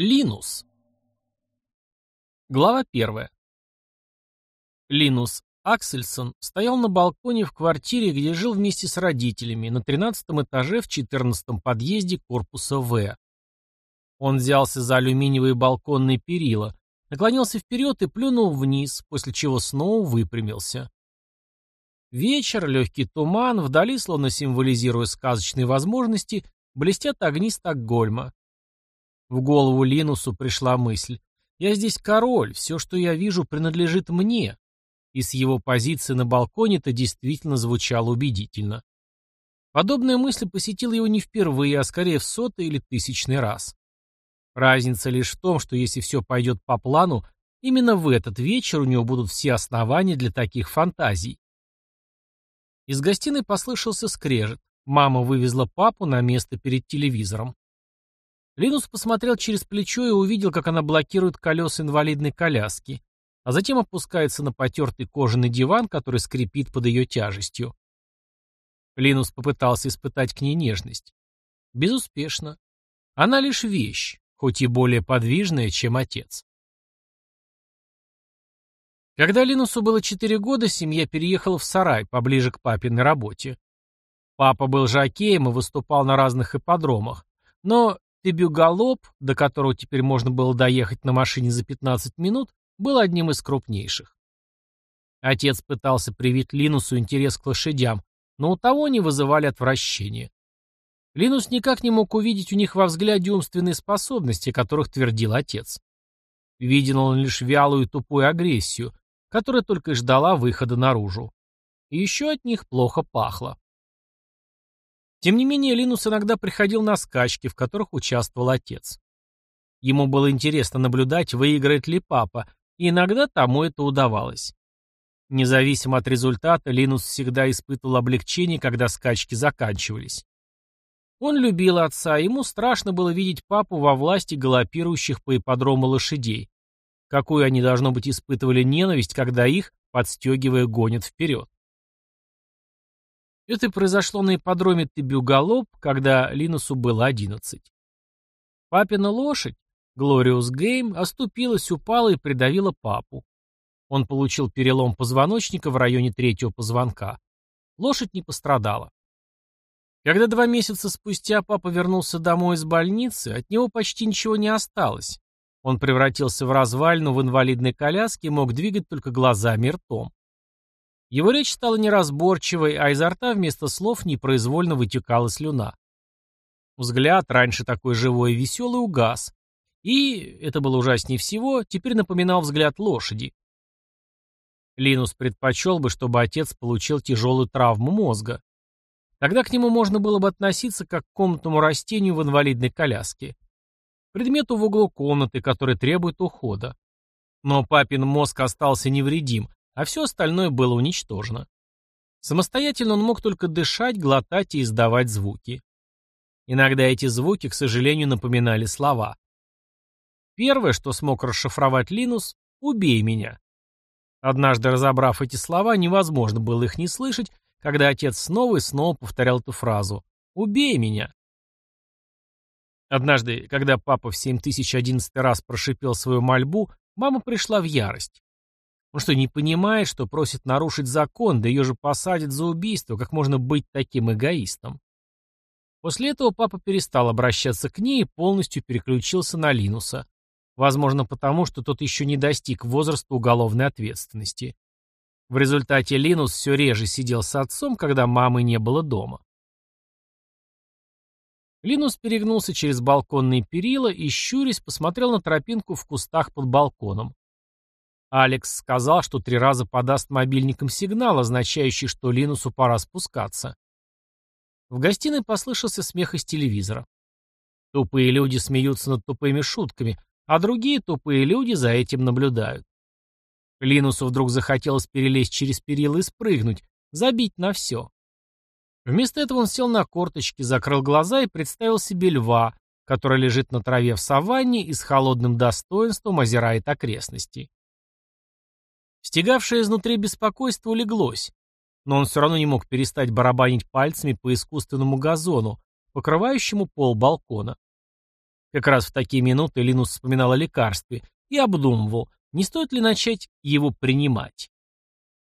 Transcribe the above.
Линус. Глава первая. Линус Аксельсон стоял на балконе в квартире, где жил вместе с родителями, на 13 этаже в 14 подъезде корпуса В. Он взялся за алюминиевые балконные перила, наклонился вперед и плюнул вниз, после чего снова выпрямился. Вечер, легкий туман, вдали, словно символизируя сказочные возможности, блестят огни Стокгольма. В голову Линусу пришла мысль. «Я здесь король, все, что я вижу, принадлежит мне». И с его позиции на балконе это действительно звучало убедительно. Подобная мысль посетила его не впервые, а скорее в сотый или тысячный раз. Разница лишь в том, что если все пойдет по плану, именно в этот вечер у него будут все основания для таких фантазий. Из гостиной послышался скрежет. Мама вывезла папу на место перед телевизором. Линус посмотрел через плечо и увидел, как она блокирует колеса инвалидной коляски, а затем опускается на потертый кожаный диван, который скрипит под ее тяжестью. Линус попытался испытать к ней нежность. Безуспешно. Она лишь вещь, хоть и более подвижная, чем отец. Когда Линусу было четыре года, семья переехала в сарай, поближе к папиной работе. Папа был жокеем и выступал на разных ипподромах, но Тебюгалоп, до которого теперь можно было доехать на машине за 15 минут, был одним из крупнейших. Отец пытался привить Линусу интерес к лошадям, но у того не вызывали отвращения. Линус никак не мог увидеть у них во взгляде умственные способности, о которых твердил отец. Видел он лишь вялую тупую агрессию, которая только и ждала выхода наружу. И еще от них плохо пахло. Тем не менее, Линус иногда приходил на скачки, в которых участвовал отец. Ему было интересно наблюдать, выиграет ли папа, и иногда тому это удавалось. Независимо от результата, Линус всегда испытывал облегчение, когда скачки заканчивались. Он любил отца, ему страшно было видеть папу во власти галопирующих по ипподрому лошадей. Какую они, должно быть, испытывали ненависть, когда их, подстегивая, гонят вперед. Это произошло на ипподроме Тебюгалоп, когда Линусу было одиннадцать. Папина лошадь, Глориус Гейм, оступилась, упала и придавила папу. Он получил перелом позвоночника в районе третьего позвонка. Лошадь не пострадала. Когда два месяца спустя папа вернулся домой из больницы, от него почти ничего не осталось. Он превратился в развалину в инвалидной коляске и мог двигать только глазами и ртом. Его речь стала неразборчивой, а изо рта вместо слов непроизвольно вытекала слюна. Взгляд, раньше такой живой и веселый, угас. И, это было ужаснее всего, теперь напоминал взгляд лошади. Линус предпочел бы, чтобы отец получил тяжелую травму мозга. Тогда к нему можно было бы относиться как к комнатному растению в инвалидной коляске. Предмету в углу комнаты, который требует ухода. Но папин мозг остался невредим, а все остальное было уничтожено. Самостоятельно он мог только дышать, глотать и издавать звуки. Иногда эти звуки, к сожалению, напоминали слова. Первое, что смог расшифровать Линус — «убей меня». Однажды разобрав эти слова, невозможно было их не слышать, когда отец снова и снова повторял эту фразу «убей меня». Однажды, когда папа в 7011 раз прошипел свою мольбу, мама пришла в ярость. Он что, не понимает, что просит нарушить закон, да ее же посадят за убийство, как можно быть таким эгоистом? После этого папа перестал обращаться к ней и полностью переключился на Линуса. Возможно, потому, что тот еще не достиг возраста уголовной ответственности. В результате Линус все реже сидел с отцом, когда мамы не было дома. Линус перегнулся через балконные перила и, щурясь, посмотрел на тропинку в кустах под балконом. Алекс сказал, что три раза подаст мобильником сигнал, означающий, что Линусу пора спускаться. В гостиной послышался смех из телевизора. Тупые люди смеются над тупыми шутками, а другие тупые люди за этим наблюдают. Линусу вдруг захотелось перелезть через перила и спрыгнуть, забить на все. Вместо этого он сел на корточки, закрыл глаза и представил себе льва, который лежит на траве в саванне и с холодным достоинством озирает окрестности. Стегавшее изнутри беспокойство улеглось, но он все равно не мог перестать барабанить пальцами по искусственному газону, покрывающему пол балкона. Как раз в такие минуты Линус вспоминал о лекарстве и обдумывал, не стоит ли начать его принимать.